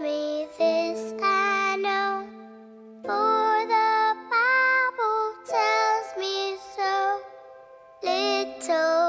me this I know, for the Bible tells me so. Little